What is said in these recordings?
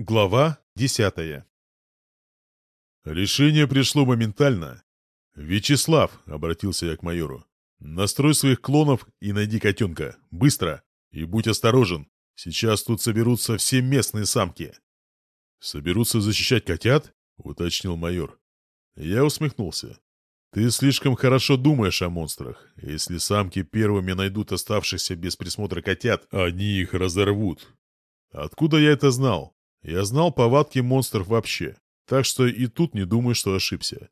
Глава 10 Решение пришло моментально. «Вячеслав», — обратился я к майору, — «настрой своих клонов и найди котенка. Быстро. И будь осторожен. Сейчас тут соберутся все местные самки». «Соберутся защищать котят?» — уточнил майор. Я усмехнулся. «Ты слишком хорошо думаешь о монстрах. Если самки первыми найдут оставшихся без присмотра котят, они их разорвут». «Откуда я это знал? Я знал повадки монстров вообще, так что и тут не думаю, что ошибся.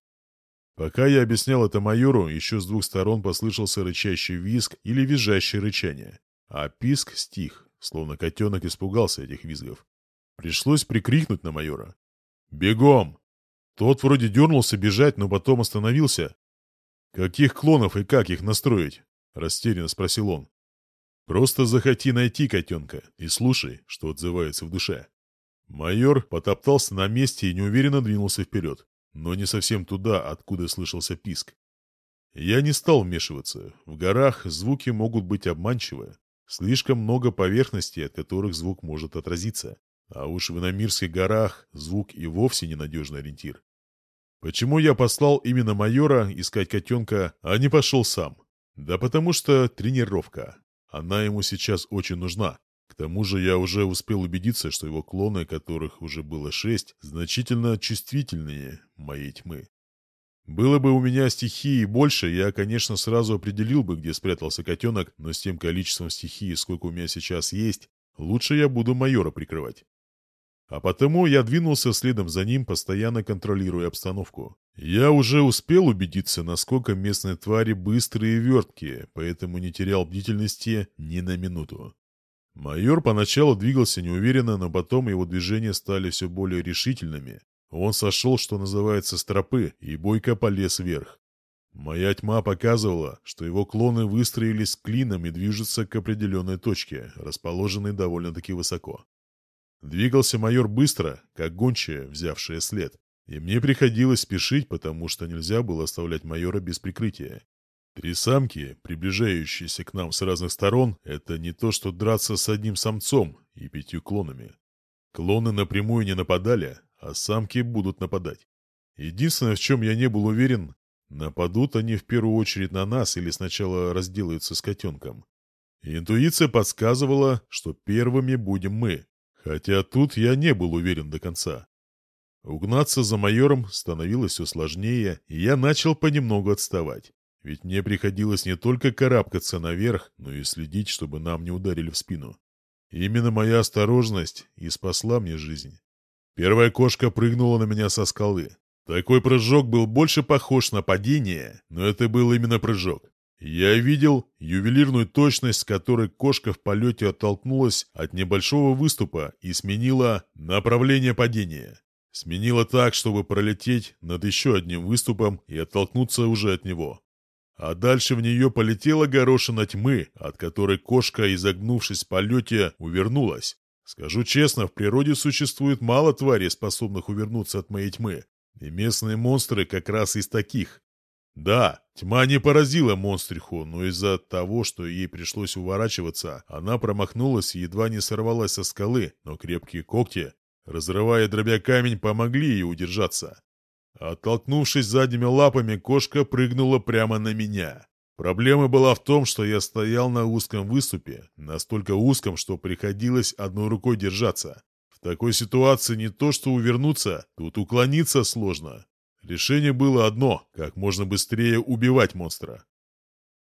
Пока я объяснял это майору, еще с двух сторон послышался рычащий визг или визжащее рычание, а писк стих, словно котенок испугался этих визгов. Пришлось прикрикнуть на майора. «Бегом!» Тот вроде дернулся бежать, но потом остановился. «Каких клонов и как их настроить?» — растерянно спросил он. «Просто захоти найти котенка и слушай, что отзывается в душе». Майор потоптался на месте и неуверенно двинулся вперед, но не совсем туда, откуда слышался писк. Я не стал вмешиваться. В горах звуки могут быть обманчивы. Слишком много поверхностей, от которых звук может отразиться. А уж в Иномирских горах звук и вовсе ненадежный ориентир. Почему я послал именно майора искать котенка, а не пошел сам? Да потому что тренировка. Она ему сейчас очень нужна. К тому же я уже успел убедиться, что его клоны, которых уже было шесть, значительно чувствительнее моей тьмы. Было бы у меня стихии больше, я, конечно, сразу определил бы, где спрятался котенок, но с тем количеством стихии, сколько у меня сейчас есть, лучше я буду майора прикрывать. А потому я двинулся следом за ним, постоянно контролируя обстановку. Я уже успел убедиться, насколько местные твари быстрые и верткие, поэтому не терял бдительности ни на минуту. Майор поначалу двигался неуверенно, но потом его движения стали все более решительными. Он сошел, что называется, с тропы и бойко полез вверх. Моя тьма показывала, что его клоны выстроились клином и движутся к определенной точке, расположенной довольно-таки высоко. Двигался майор быстро, как гончая, взявшая след. И мне приходилось спешить, потому что нельзя было оставлять майора без прикрытия. Три самки, приближающиеся к нам с разных сторон, это не то, что драться с одним самцом и пятью клонами. Клоны напрямую не нападали, а самки будут нападать. Единственное, в чем я не был уверен, нападут они в первую очередь на нас или сначала разделаются с котенком. Интуиция подсказывала, что первыми будем мы, хотя тут я не был уверен до конца. Угнаться за майором становилось все сложнее, и я начал понемногу отставать. Ведь мне приходилось не только карабкаться наверх, но и следить, чтобы нам не ударили в спину. Именно моя осторожность и спасла мне жизнь. Первая кошка прыгнула на меня со скалы. Такой прыжок был больше похож на падение, но это был именно прыжок. Я видел ювелирную точность, с которой кошка в полете оттолкнулась от небольшого выступа и сменила направление падения. Сменила так, чтобы пролететь над еще одним выступом и оттолкнуться уже от него. А дальше в нее полетела горошина тьмы, от которой кошка, изогнувшись в полете, увернулась. Скажу честно, в природе существует мало тварей, способных увернуться от моей тьмы. И местные монстры как раз из таких. Да, тьма не поразила монстриху, но из-за того, что ей пришлось уворачиваться, она промахнулась и едва не сорвалась со скалы, но крепкие когти, разрывая дробя камень, помогли ей удержаться. Оттолкнувшись задними лапами, кошка прыгнула прямо на меня. Проблема была в том, что я стоял на узком выступе, настолько узком, что приходилось одной рукой держаться. В такой ситуации не то что увернуться, тут уклониться сложно. Решение было одно – как можно быстрее убивать монстра.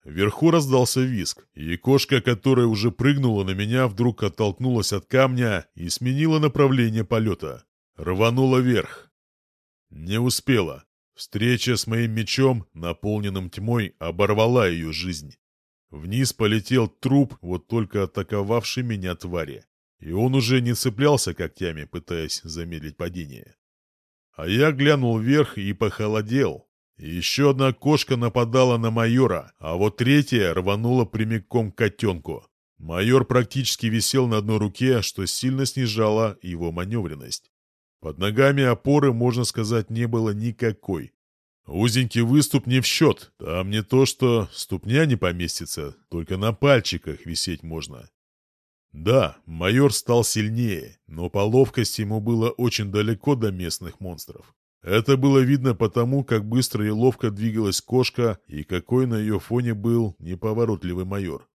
Вверху раздался виск, и кошка, которая уже прыгнула на меня, вдруг оттолкнулась от камня и сменила направление полета. Рванула вверх, не успела. Встреча с моим мечом, наполненным тьмой, оборвала ее жизнь. Вниз полетел труп вот только атаковавшей меня твари, и он уже не цеплялся когтями, пытаясь замедлить падение. А я глянул вверх и похолодел. Еще одна кошка нападала на майора, а вот третья рванула прямиком к котенку. Майор практически висел на одной руке, что сильно снижало его маневренность. Под ногами опоры, можно сказать, не было никакой. Узенький выступ не в счет, там не то что ступня не поместится, только на пальчиках висеть можно. Да, майор стал сильнее, но по ловкости ему было очень далеко до местных монстров. Это было видно потому, как быстро и ловко двигалась кошка и какой на ее фоне был неповоротливый майор.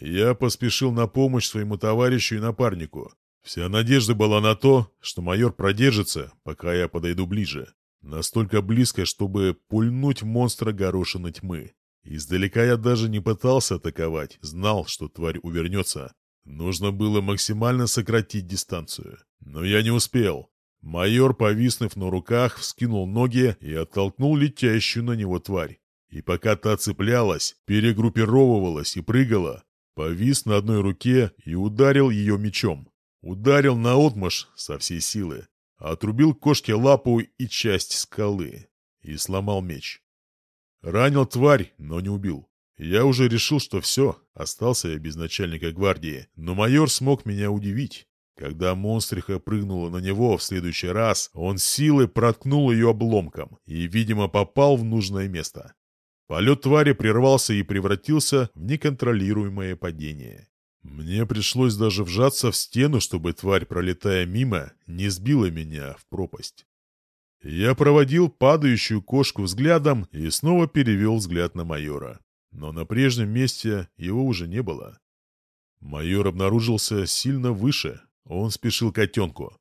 Я поспешил на помощь своему товарищу и напарнику. Вся надежда была на то, что майор продержится, пока я подойду ближе. Настолько близко, чтобы пульнуть монстра горошины тьмы. Издалека я даже не пытался атаковать, знал, что тварь увернется. Нужно было максимально сократить дистанцию. Но я не успел. Майор, повиснув на руках, вскинул ноги и оттолкнул летящую на него тварь. И пока та цеплялась, перегруппировывалась и прыгала, повис на одной руке и ударил ее мечом. Ударил на наотмашь со всей силы, отрубил кошке лапу и часть скалы, и сломал меч. Ранил тварь, но не убил. Я уже решил, что все, остался я без начальника гвардии, но майор смог меня удивить. Когда монстриха прыгнула на него в следующий раз, он силой проткнул ее обломком и, видимо, попал в нужное место. Полет твари прервался и превратился в неконтролируемое падение. Мне пришлось даже вжаться в стену, чтобы тварь, пролетая мимо, не сбила меня в пропасть. Я проводил падающую кошку взглядом и снова перевел взгляд на майора. Но на прежнем месте его уже не было. Майор обнаружился сильно выше. Он спешил котенку.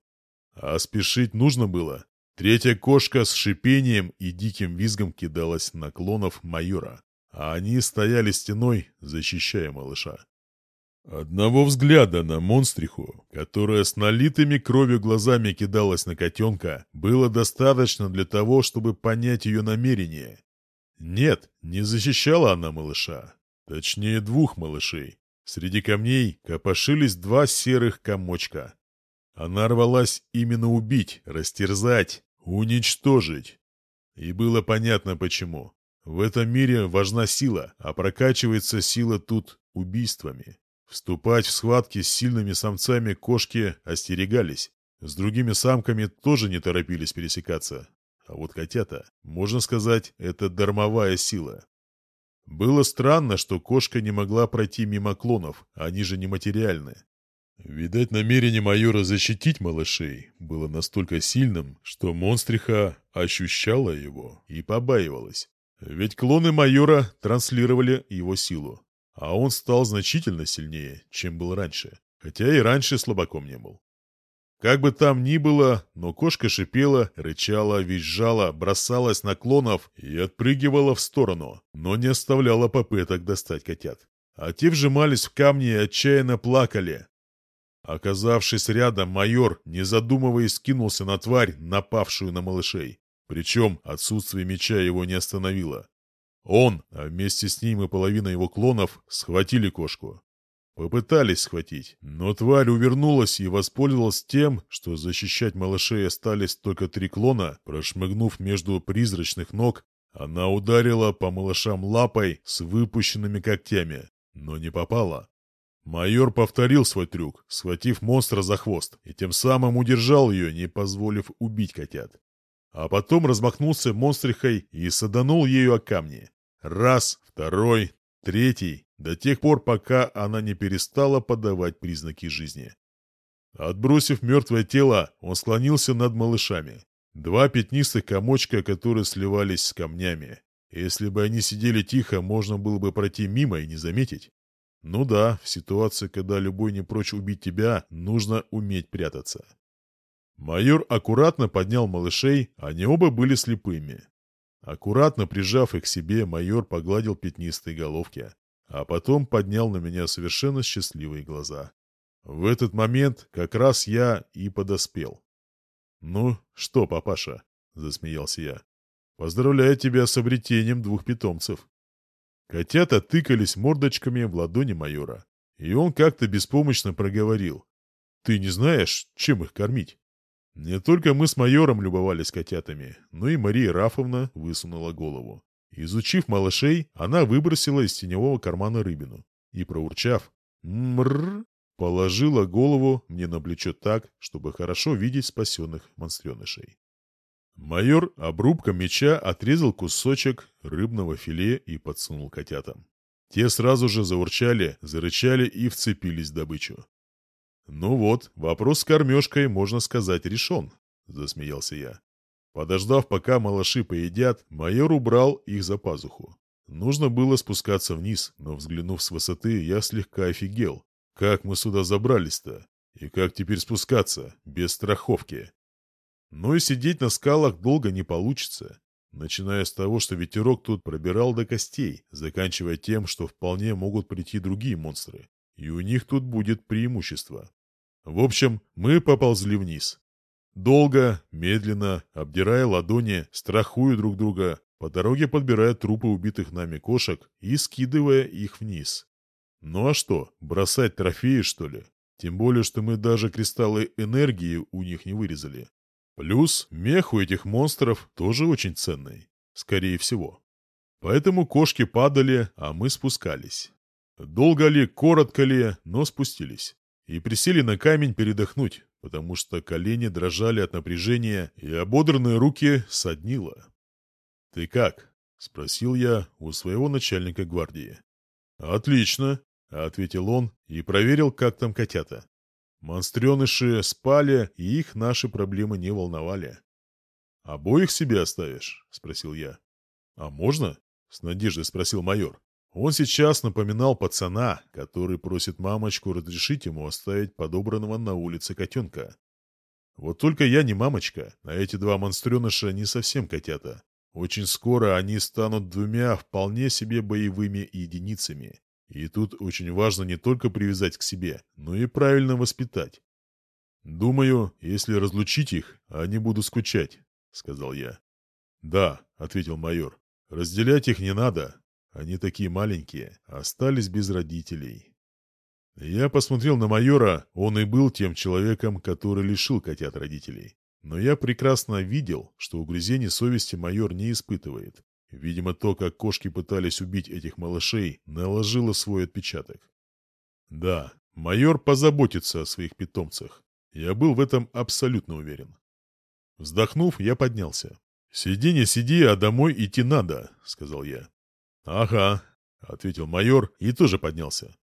А спешить нужно было. Третья кошка с шипением и диким визгом кидалась на клонов майора. А они стояли стеной, защищая малыша. Одного взгляда на монстриху, которая с налитыми кровью глазами кидалась на котенка, было достаточно для того, чтобы понять ее намерение. Нет, не защищала она малыша. Точнее, двух малышей. Среди камней копошились два серых комочка. Она рвалась именно убить, растерзать, уничтожить. И было понятно почему. В этом мире важна сила, а прокачивается сила тут убийствами. Вступать в схватки с сильными самцами кошки остерегались. С другими самками тоже не торопились пересекаться. А вот котята, можно сказать, это дармовая сила. Было странно, что кошка не могла пройти мимо клонов, они же нематериальны. Видать, намерение майора защитить малышей было настолько сильным, что монстриха ощущала его и побаивалась. Ведь клоны майора транслировали его силу. А он стал значительно сильнее, чем был раньше, хотя и раньше слабаком не был. Как бы там ни было, но кошка шипела, рычала, визжала, бросалась на клонов и отпрыгивала в сторону, но не оставляла попыток достать котят. А те вжимались в камни и отчаянно плакали. Оказавшись рядом, майор, не задумываясь, скинулся на тварь, напавшую на малышей. Причем отсутствие меча его не остановило. Он, а вместе с ним и половина его клонов, схватили кошку. Попытались схватить, но тварь увернулась и воспользовалась тем, что защищать малышей остались только три клона, прошмыгнув между призрачных ног, она ударила по малышам лапой с выпущенными когтями, но не попала. Майор повторил свой трюк, схватив монстра за хвост, и тем самым удержал ее, не позволив убить котят. А потом размахнулся монстрихой и саданул ею о камни. Раз, второй, третий, до тех пор, пока она не перестала подавать признаки жизни. Отбросив мертвое тело, он склонился над малышами. Два пятнистых комочка, которые сливались с камнями. Если бы они сидели тихо, можно было бы пройти мимо и не заметить. Ну да, в ситуации, когда любой не прочь убить тебя, нужно уметь прятаться. Майор аккуратно поднял малышей, они оба были слепыми. Аккуратно прижав их к себе, майор погладил пятнистые головки, а потом поднял на меня совершенно счастливые глаза. В этот момент как раз я и подоспел. «Ну что, папаша?» — засмеялся я. «Поздравляю тебя с обретением двух питомцев». Котята тыкались мордочками в ладони майора, и он как-то беспомощно проговорил. «Ты не знаешь, чем их кормить?» Не только мы с майором любовались котятами, но и Мария Рафовна высунула голову. Изучив малышей, она выбросила из теневого кармана рыбину и, проурчав «мрррр», положила голову мне на плечо так, чтобы хорошо видеть спасенных монстренышей. Майор обрубком меча отрезал кусочек рыбного филе и подсунул котятам. Те сразу же заурчали, зарычали и вцепились в добычу. «Ну вот, вопрос с кормежкой, можно сказать, решен», — засмеялся я. Подождав, пока малыши поедят, майор убрал их за пазуху. Нужно было спускаться вниз, но, взглянув с высоты, я слегка офигел. Как мы сюда забрались-то? И как теперь спускаться? Без страховки. Но и сидеть на скалах долго не получится. Начиная с того, что ветерок тут пробирал до костей, заканчивая тем, что вполне могут прийти другие монстры и у них тут будет преимущество. В общем, мы поползли вниз. Долго, медленно, обдирая ладони, страхуя друг друга, по дороге подбирая трупы убитых нами кошек и скидывая их вниз. Ну а что, бросать трофеи, что ли? Тем более, что мы даже кристаллы энергии у них не вырезали. Плюс мех у этих монстров тоже очень ценный, скорее всего. Поэтому кошки падали, а мы спускались. Долго ли, коротко ли, но спустились. И присели на камень передохнуть, потому что колени дрожали от напряжения и ободранные руки соднило. «Ты как?» — спросил я у своего начальника гвардии. «Отлично», — ответил он и проверил, как там котята. Монстреныши спали, и их наши проблемы не волновали. «Обоих себе оставишь?» — спросил я. «А можно?» — с надеждой спросил майор. Он сейчас напоминал пацана, который просит мамочку разрешить ему оставить подобранного на улице котенка. Вот только я не мамочка, а эти два монстреныша не совсем котята. Очень скоро они станут двумя вполне себе боевыми единицами. И тут очень важно не только привязать к себе, но и правильно воспитать. «Думаю, если разлучить их, они будут скучать», — сказал я. «Да», — ответил майор, — «разделять их не надо, они такие маленькие, остались без родителей. Я посмотрел на майора, он и был тем человеком, который лишил котят родителей. Но я прекрасно видел, что угрызений совести майор не испытывает. Видимо, то, как кошки пытались убить этих малышей, наложило свой отпечаток. Да, майор позаботится о своих питомцах. Я был в этом абсолютно уверен. Вздохнув, я поднялся. «Сиди, не сиди, а домой идти надо», — сказал я. «Ага», — ответил майор и тоже поднялся.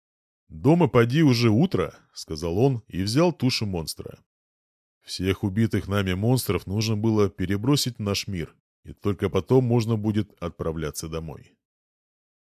«Дома поди уже утро», — сказал он и взял тушу монстра. Всех убитых нами монстров нужно было перебросить в наш мир, и только потом можно будет отправляться домой.